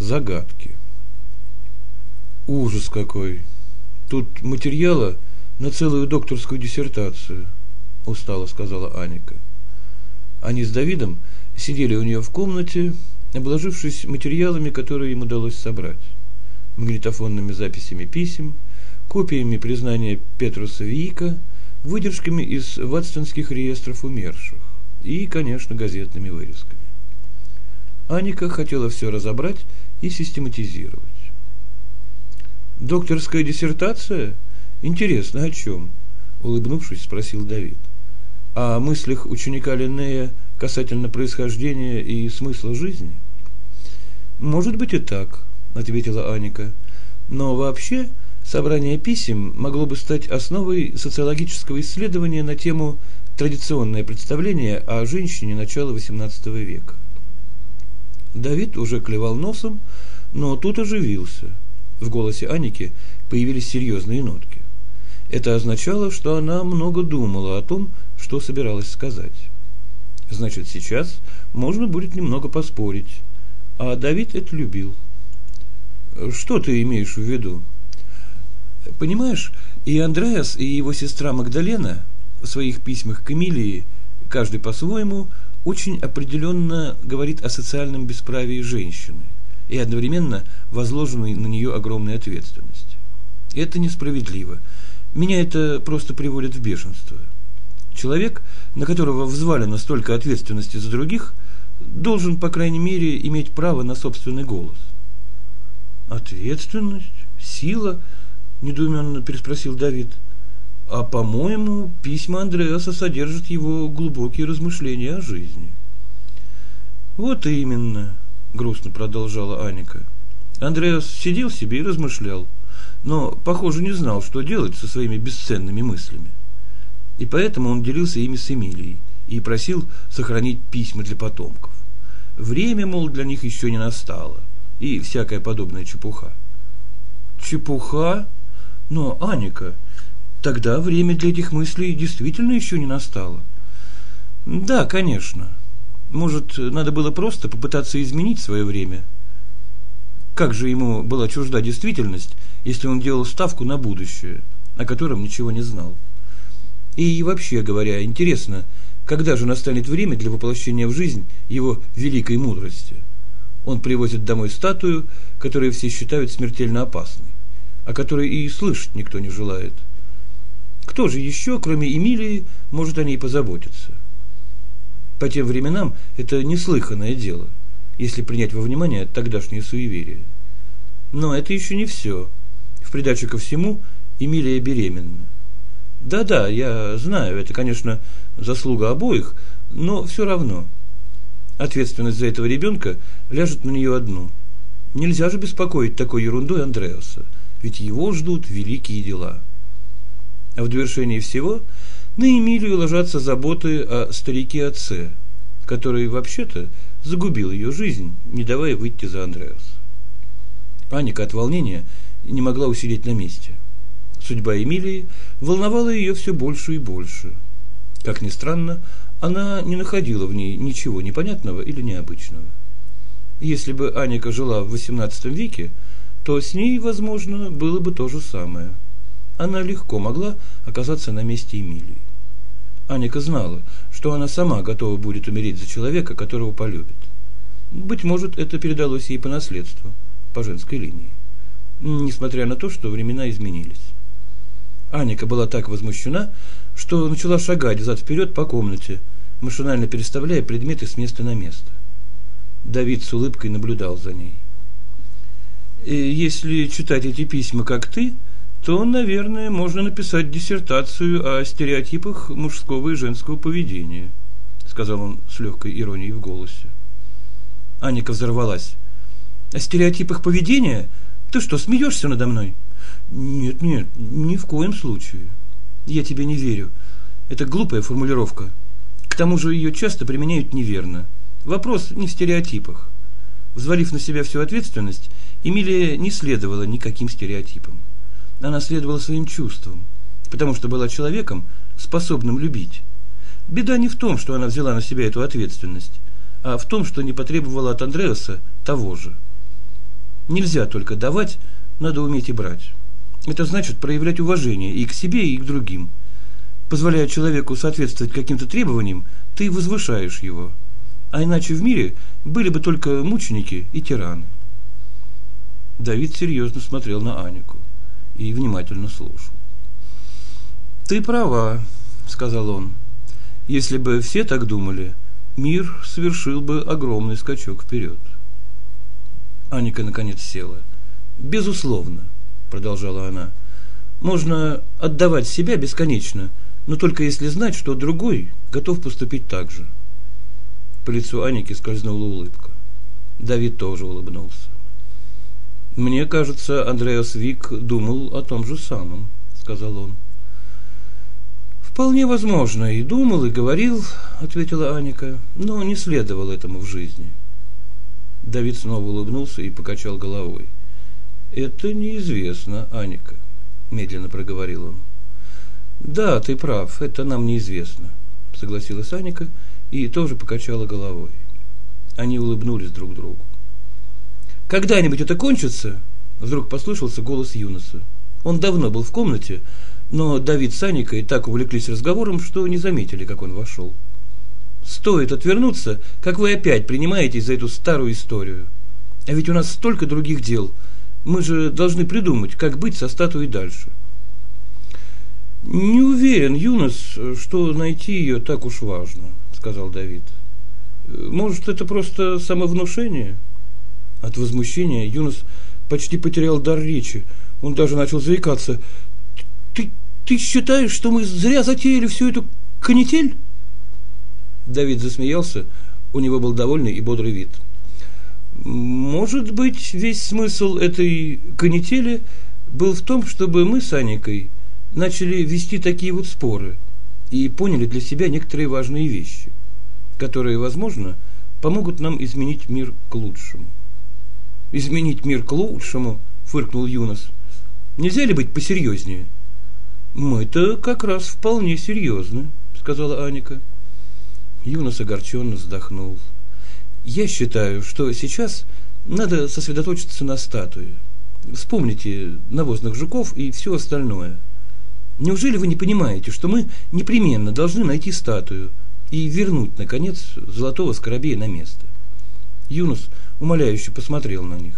Загадки. Ужас какой. Тут материала на целую докторскую диссертацию, устало сказала Аника. Они с Давидом сидели у нее в комнате, обложившись материалами, которые им удалось собрать. Магнитофонными записями писем, копиями признания Петруса Вика, выдержками из ватстонских реестров умерших и, конечно, газетными вырезками. Аника хотела все разобрать и систематизировать. «Докторская диссертация? Интересно, о чем?» – улыбнувшись, спросил Давид. «О мыслях ученика Линнея касательно происхождения и смысла жизни? Может быть и так, ответила Аника. Но вообще собрание писем могло бы стать основой социологического исследования на тему традиционное представление о женщине начала XVIII века. Давид уже клевал носом, но тут оживился. В голосе Аники появились серьезные нотки. Это означало, что она много думала о том, что собиралась сказать. Значит, сейчас можно будет немного поспорить. А Давид это любил. Что ты имеешь в виду? Понимаешь, и Андреас, и его сестра Магдалена в своих письмах к Эмилии, каждый по-своему, очень определенно говорит о социальном бесправии женщины и одновременно возложенной на нее огромной ответственности. Это несправедливо. Меня это просто приводит в бешенство. Человек, на которого взвалено столько ответственности за других, должен, по крайней мере, иметь право на собственный голос. Ответственность? Сила? Недоуменно переспросил Давид. А, по-моему, письма Андреаса содержат его глубокие размышления о жизни. Вот именно, грустно продолжала Аника. Андреас сидел себе и размышлял, но, похоже, не знал, что делать со своими бесценными мыслями и поэтому он делился ими с Эмилией и просил сохранить письма для потомков. Время, мол, для них еще не настало, и всякая подобная чепуха. Чепуха? Но, Аника, тогда время для этих мыслей действительно еще не настало. Да, конечно. Может, надо было просто попытаться изменить свое время. Как же ему была чужда действительность, если он делал ставку на будущее, о котором ничего не знал? И вообще говоря, интересно, когда же настанет время для воплощения в жизнь его великой мудрости? Он привозит домой статую, которую все считают смертельно опасной, о которой и слышать никто не желает. Кто же еще, кроме Эмилии, может о ней позаботиться? По тем временам это неслыханное дело, если принять во внимание тогдашние суеверия. Но это еще не все. В придачу ко всему, Эмилия беременна. Да-да, я знаю, это, конечно, заслуга обоих, но все равно. Ответственность за этого ребенка ляжет на нее одну. Нельзя же беспокоить такой ерундой Андреаса, ведь его ждут великие дела. В довершении всего на Эмилию ложатся заботы о старике-отце, который вообще-то загубил ее жизнь, не давая выйти за Андреаса. Паника от волнения не могла усидеть на месте. Судьба Эмилии волновала ее все больше и больше. Как ни странно, она не находила в ней ничего непонятного или необычного. Если бы Аника жила в XVIII веке, то с ней, возможно, было бы то же самое. Она легко могла оказаться на месте Эмилии. Аника знала, что она сама готова будет умереть за человека, которого полюбит. Быть может, это передалось ей по наследству, по женской линии, несмотря на то, что времена изменились. Аника была так возмущена, что начала шагать взад-вперед по комнате, машинально переставляя предметы с места на место. Давид с улыбкой наблюдал за ней. И если читать эти письма, как ты, то, наверное, можно написать диссертацию о стереотипах мужского и женского поведения, сказал он с легкой иронией в голосе. Аника взорвалась. О стереотипах поведения? Ты что, смеешься надо мной? Нет, нет, ни в коем случае. Я тебе не верю. Это глупая формулировка. К тому же ее часто применяют неверно. Вопрос не в стереотипах. Взвалив на себя всю ответственность, Эмилия не следовала никаким стереотипам. Она следовала своим чувствам, потому что была человеком, способным любить. Беда не в том, что она взяла на себя эту ответственность, а в том, что не потребовала от Андреаса того же. Нельзя только давать, надо уметь и брать. Это значит проявлять уважение и к себе, и к другим. Позволяя человеку соответствовать каким-то требованиям, ты возвышаешь его. А иначе в мире были бы только мученики и тираны. Давид серьезно смотрел на Анику и внимательно слушал. «Ты права», — сказал он. «Если бы все так думали, мир совершил бы огромный скачок вперед». Аника наконец села. «Безусловно», — продолжала она, — «можно отдавать себя бесконечно, но только если знать, что другой готов поступить так же». По лицу Аники скользнула улыбка. Давид тоже улыбнулся. «Мне кажется, Андреас Вик думал о том же самом», — сказал он. «Вполне возможно, и думал, и говорил», — ответила Аника, — «но не следовало этому в жизни». Давид снова улыбнулся и покачал головой. «Это неизвестно, Аника», — медленно проговорил он. «Да, ты прав, это нам неизвестно», — согласилась Аника и тоже покачала головой. Они улыбнулись друг другу. «Когда-нибудь это кончится?» Вдруг послышался голос Юноса. Он давно был в комнате, но Давид с Аникой так увлеклись разговором, что не заметили, как он вошел. Стоит отвернуться, как вы опять принимаетесь за эту старую историю. А ведь у нас столько других дел. Мы же должны придумать, как быть со статуей дальше. Не уверен, Юнос, что найти ее так уж важно, сказал Давид. Может, это просто самовнушение? От возмущения Юнос почти потерял дар речи. Он даже начал заикаться. Ты, ты считаешь, что мы зря затеяли всю эту канитель? Давид засмеялся, у него был довольный и бодрый вид. Может быть, весь смысл этой канители был в том, чтобы мы с Аникой начали вести такие вот споры и поняли для себя некоторые важные вещи, которые, возможно, помогут нам изменить мир к лучшему. Изменить мир к лучшему, фыркнул Юнос. Нельзя ли быть посерьезнее? Мы-то как раз вполне серьезны, сказала Аника. Юнос огорченно вздохнул. Я считаю, что сейчас надо сосредоточиться на статуе. Вспомните навозных жуков и все остальное. Неужели вы не понимаете, что мы непременно должны найти статую и вернуть, наконец, золотого скоробея на место? Юнос умоляюще посмотрел на них.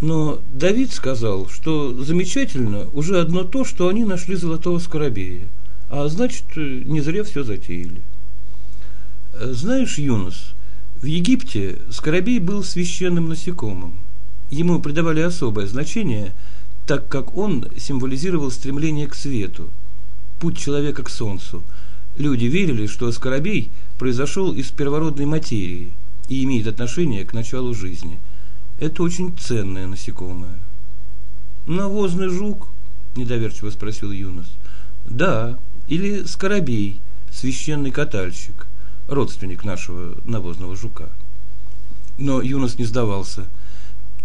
Но Давид сказал, что замечательно уже одно то, что они нашли золотого скоробея, а значит, не зря все затеяли. Знаешь, Юнус, в Египте скоробей был священным насекомым. Ему придавали особое значение, так как он символизировал стремление к свету, путь человека к солнцу. Люди верили, что скоробей произошел из первородной материи и имеет отношение к началу жизни. Это очень ценное насекомое. Навозный жук? недоверчиво спросил Юнус. Да, или скоробей, священный катальщик родственник нашего навозного жука. Но Юнос не сдавался.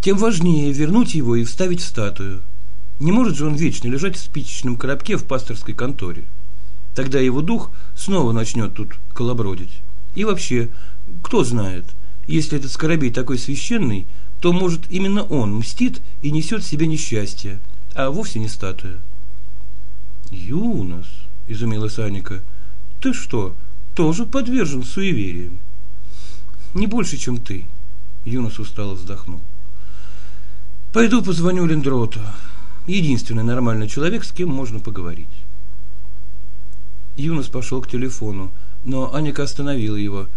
Тем важнее вернуть его и вставить в статую. Не может же он вечно лежать в спичечном коробке в пасторской конторе. Тогда его дух снова начнет тут колобродить. И вообще, кто знает, если этот скоробей такой священный, то, может, именно он мстит и несет в себе несчастье, а вовсе не статуя. «Юнос», — изумилась Аника, — «ты что, тоже подвержен суевериям. Не больше, чем ты. Юнос устало вздохнул. Пойду позвоню Лендроту. Единственный нормальный человек, с кем можно поговорить. Юнос пошел к телефону, но Аника остановила его.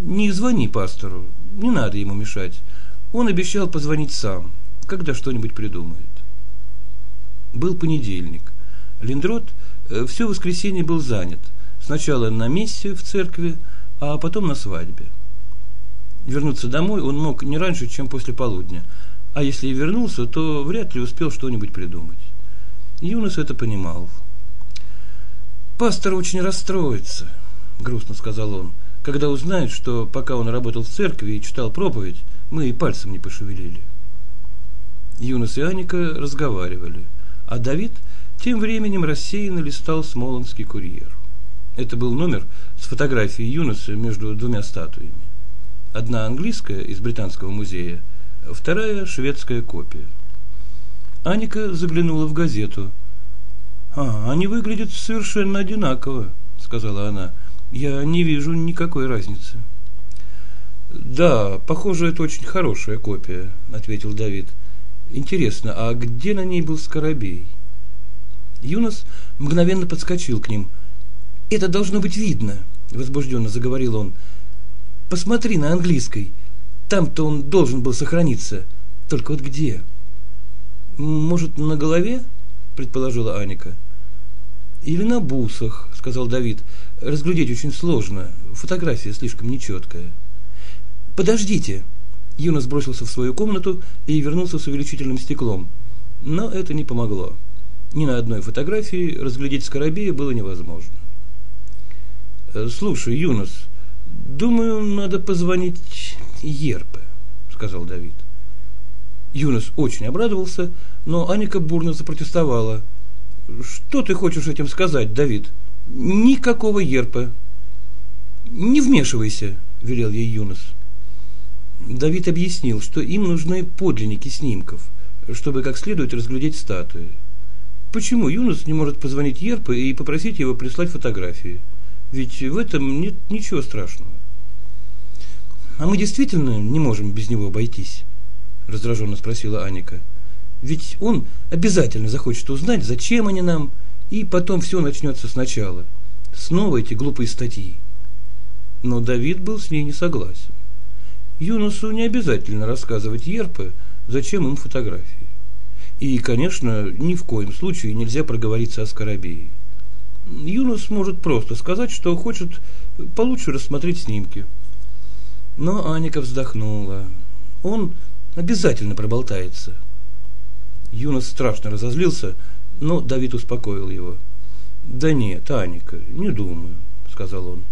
Не звони пастору, не надо ему мешать. Он обещал позвонить сам, когда что-нибудь придумает. Был понедельник. Лендрот э, все воскресенье был занят – Сначала на месте в церкви, а потом на свадьбе. Вернуться домой он мог не раньше, чем после полудня, а если и вернулся, то вряд ли успел что-нибудь придумать. Юнос это понимал. «Пастор очень расстроится», — грустно сказал он, «когда узнает, что пока он работал в церкви и читал проповедь, мы и пальцем не пошевелили». Юнос и Аника разговаривали, а Давид тем временем рассеянно листал смолонский курьер. Это был номер с фотографией Юноса между двумя статуями. Одна английская из Британского музея, вторая шведская копия. Аника заглянула в газету. «А, они выглядят совершенно одинаково», — сказала она. «Я не вижу никакой разницы». «Да, похоже, это очень хорошая копия», — ответил Давид. «Интересно, а где на ней был Скоробей?» Юнос мгновенно подскочил к ним. «Это должно быть видно», — возбужденно заговорил он. «Посмотри на английской. Там-то он должен был сохраниться. Только вот где?» «Может, на голове?» – предположила Аника. «Или на бусах», – сказал Давид. «Разглядеть очень сложно. Фотография слишком нечеткая». «Подождите!» Юнос бросился в свою комнату и вернулся с увеличительным стеклом. Но это не помогло. Ни на одной фотографии разглядеть скоробея было невозможно. «Э, «Слушай, Юнос, думаю, надо позвонить Ерпе», – сказал Давид. Юнос очень обрадовался, но Аника бурно запротестовала. «Что ты хочешь этим сказать, Давид? Никакого ерпа!» «Не вмешивайся», – велел ей Юнос. Давид объяснил, что им нужны подлинники снимков, чтобы как следует разглядеть статуи. Почему Юнос не может позвонить Ерпе и попросить его прислать фотографии? Ведь в этом нет ничего страшного. А мы действительно не можем без него обойтись раздраженно спросила Аника. Ведь он обязательно захочет узнать, зачем они нам, и потом все начнется сначала. Снова эти глупые статьи. Но Давид был с ней не согласен. Юнусу не обязательно рассказывать Ерпе, зачем им фотографии. И, конечно, ни в коем случае нельзя проговориться о Скоробее. Юнус может просто сказать, что хочет получше рассмотреть снимки. Но Аника вздохнула. Он Обязательно проболтается. Юнос страшно разозлился, но Давид успокоил его. «Да нет, Аника, не думаю», — сказал он.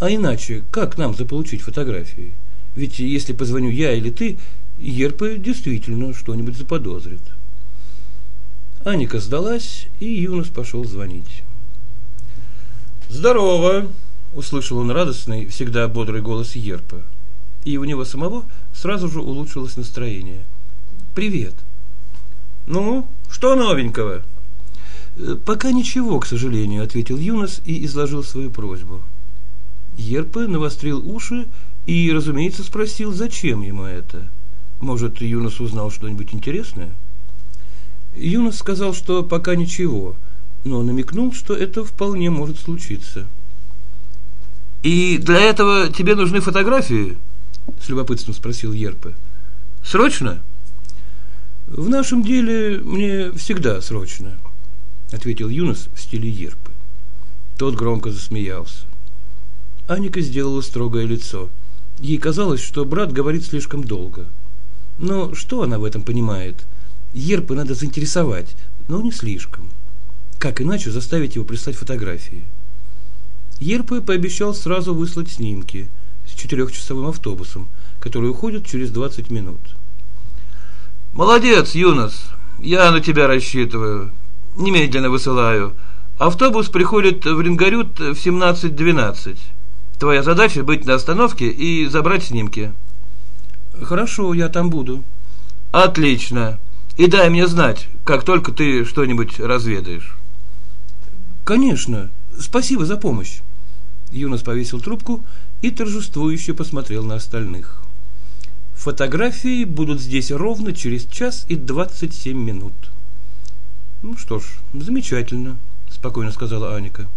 «А иначе, как нам заполучить фотографии? Ведь если позвоню я или ты, Ерпа действительно что-нибудь заподозрит». Аника сдалась, и Юнос пошел звонить. «Здорово!» – услышал он радостный, всегда бодрый голос Ерпа и у него самого сразу же улучшилось настроение. «Привет!» «Ну, что новенького?» «Э, «Пока ничего, к сожалению», — ответил Юнос и изложил свою просьбу. Ерпе навострил уши и, разумеется, спросил, зачем ему это. Может, Юнос узнал что-нибудь интересное? Юнос сказал, что пока ничего, но намекнул, что это вполне может случиться. «И для этого тебе нужны фотографии?» С любопытством спросил Ерпе. Срочно? В нашем деле мне всегда срочно, ответил Юнос в стиле Ерпы. Тот громко засмеялся. Аника сделала строгое лицо. Ей казалось, что брат говорит слишком долго. Но что она в этом понимает? Ерпы надо заинтересовать, но не слишком. Как иначе заставить его прислать фотографии? Ерпы пообещал сразу выслать снимки – четырехчасовым автобусом, который уходит через 20 минут. Молодец, Юнос. Я на тебя рассчитываю. Немедленно высылаю. Автобус приходит в Рингарют в 17.12. Твоя задача быть на остановке и забрать снимки. Хорошо, я там буду. Отлично. И дай мне знать, как только ты что-нибудь разведаешь. Конечно. Спасибо за помощь. Юнос повесил трубку и торжествующе посмотрел на остальных. Фотографии будут здесь ровно через час и двадцать семь минут. Ну что ж, замечательно, спокойно сказала Аника.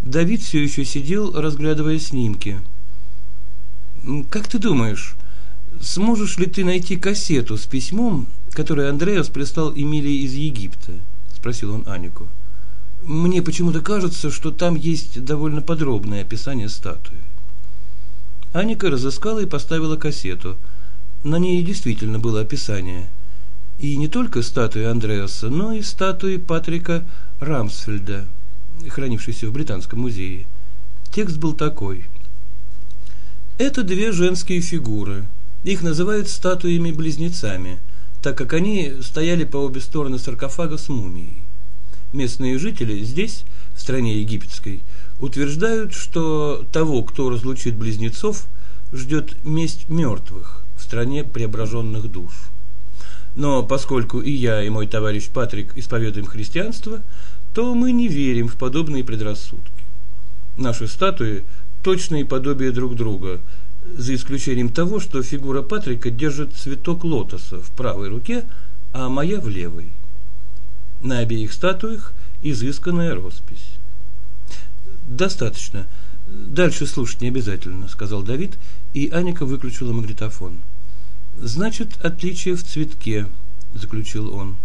Давид все еще сидел, разглядывая снимки. Как ты думаешь, сможешь ли ты найти кассету с письмом, которое Андреас прислал Эмилии из Египта? спросил он Анику. Мне почему-то кажется, что там есть довольно подробное описание статуи. Аника разыскала и поставила кассету. На ней действительно было описание. И не только статуи Андреаса, но и статуи Патрика Рамсфельда, хранившейся в Британском музее. Текст был такой. Это две женские фигуры. Их называют статуями-близнецами, так как они стояли по обе стороны саркофага с мумией. Местные жители здесь, в стране египетской, утверждают, что того, кто разлучит близнецов, ждет месть мертвых в стране преображенных душ. Но поскольку и я, и мой товарищ Патрик исповедуем христианство, то мы не верим в подобные предрассудки. Наши статуи – точные подобия друг друга, за исключением того, что фигура Патрика держит цветок лотоса в правой руке, а моя в левой. На обеих статуях изысканная роспись. «Достаточно. Дальше слушать не обязательно», – сказал Давид, и Аника выключила магнитофон. «Значит, отличие в цветке», – заключил он.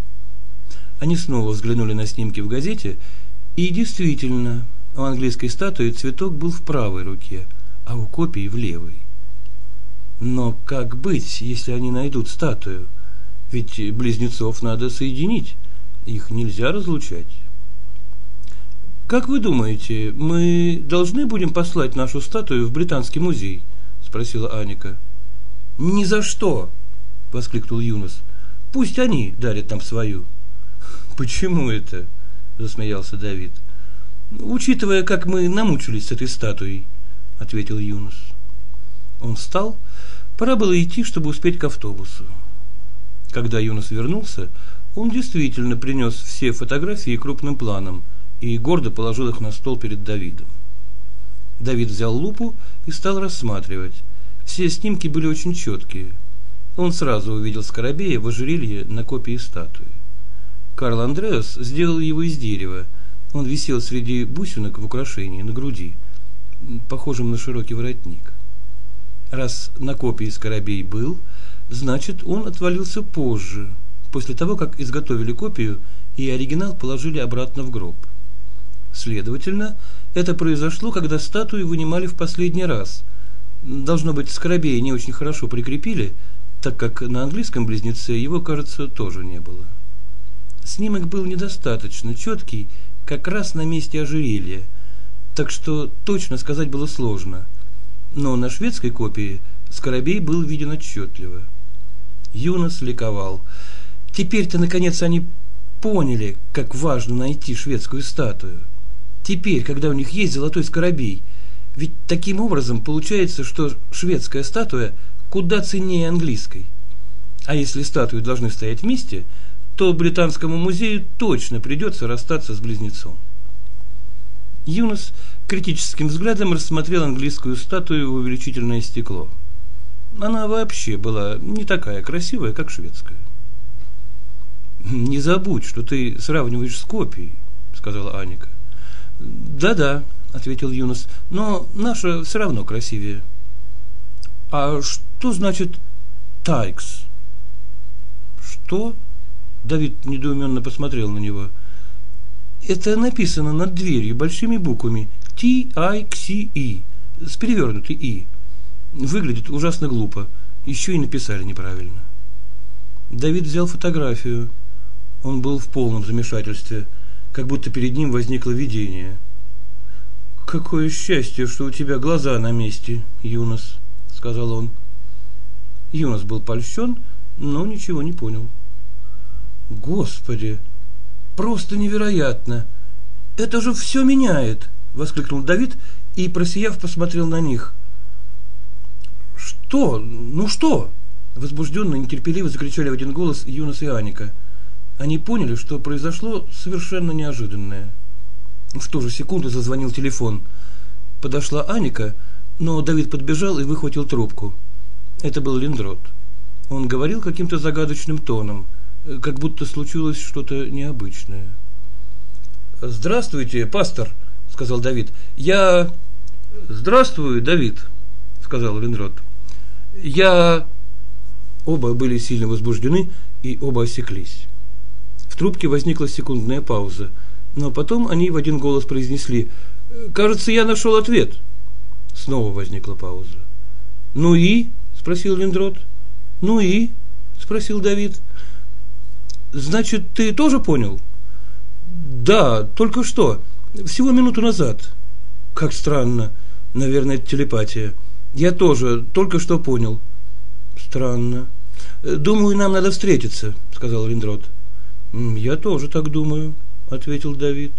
Они снова взглянули на снимки в газете, и действительно, у английской статуи цветок был в правой руке, а у копии в левой. Но как быть, если они найдут статую? Ведь близнецов надо соединить, их нельзя разлучать. Как вы думаете, мы должны будем послать нашу статую в британский музей? спросила Аника. Ни за что, воскликнул Юнос. Пусть они дарят нам свою. Почему это? засмеялся Давид. Учитывая, как мы намучились с этой статуей, ответил Юнос. Он встал, пора было идти, чтобы успеть к автобусу. Когда Юнос вернулся, он действительно принес все фотографии крупным планом и гордо положил их на стол перед Давидом. Давид взял лупу и стал рассматривать. Все снимки были очень четкие. Он сразу увидел Скоробея в ожерелье на копии статуи. Карл Андреас сделал его из дерева. Он висел среди бусинок в украшении на груди, похожем на широкий воротник. Раз на копии Скоробей был, значит, он отвалился позже, после того, как изготовили копию и оригинал положили обратно в гроб. Следовательно, это произошло, когда статую вынимали в последний раз. Должно быть, Скоробея не очень хорошо прикрепили, так как на английском близнеце его, кажется, тоже не было. Снимок был недостаточно четкий, как раз на месте ожерелья, так что точно сказать было сложно. Но на шведской копии Скоробей был виден отчетливо. Юнос ликовал. Теперь-то, наконец, они поняли, как важно найти шведскую статую. Теперь, когда у них есть золотой скоробей. Ведь таким образом получается, что шведская статуя куда ценнее английской. А если статуи должны стоять вместе – то Британскому музею точно придется расстаться с близнецом. Юнос критическим взглядом рассмотрел английскую статую в увеличительное стекло. Она вообще была не такая красивая, как шведская. «Не забудь, что ты сравниваешь с копией», — сказала Аника. «Да-да», — ответил Юнос, — «но наша все равно красивее». «А что значит «тайкс»?» «Что?» Давид недоуменно посмотрел на него. Это написано над дверью большими буквами T-I-X-E с перевернутой «и». Выглядит ужасно глупо. Еще и написали неправильно. Давид взял фотографию. Он был в полном замешательстве, как будто перед ним возникло видение. «Какое счастье, что у тебя глаза на месте, Юнос», — сказал он. Юнос был польщен, но ничего не понял. Господи, просто невероятно! Это же все меняет! Воскликнул Давид и, просияв, посмотрел на них. Что? Ну что? Возбужденно и нетерпеливо закричали в один голос Юнос и Аника. Они поняли, что произошло совершенно неожиданное. В ту же секунду зазвонил телефон. Подошла Аника, но Давид подбежал и выхватил трубку. Это был Линдрот. Он говорил каким-то загадочным тоном – как будто случилось что-то необычное. «Здравствуйте, пастор», — сказал Давид. «Я...» «Здравствуй, Давид», — сказал Линрод. «Я...» Оба были сильно возбуждены, и оба осеклись. В трубке возникла секундная пауза, но потом они в один голос произнесли «Кажется, я нашел ответ». Снова возникла пауза. «Ну и?» – спросил Линдрод. «Ну и?» – спросил Давид. Значит, ты тоже понял? Да, только что. Всего минуту назад. Как странно. Наверное, это телепатия. Я тоже только что понял. Странно. Думаю, нам надо встретиться, сказал Линдрот. Я тоже так думаю, ответил Давид.